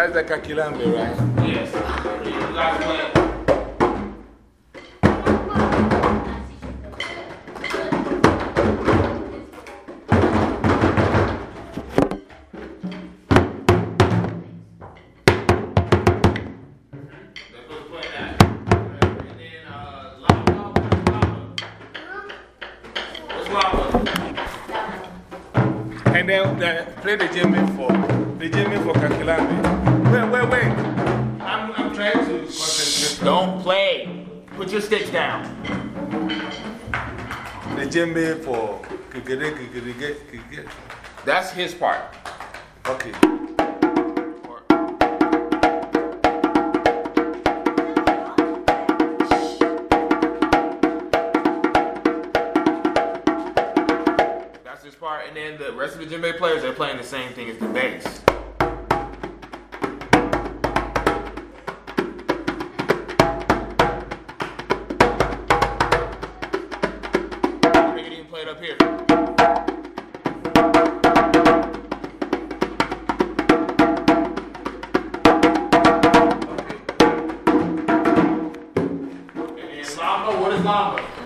That's the Kakilambe, right? Yes. And then the, play the djembe for the djembe for Kakilambe. Don't play. Put your sticks down. The djembe for Kikere, Kikere, Kikere. That's his part. Okay. That's his part. And then the rest of the djembe players, they're playing the same thing as the bass. Play it up here. What is Lamba?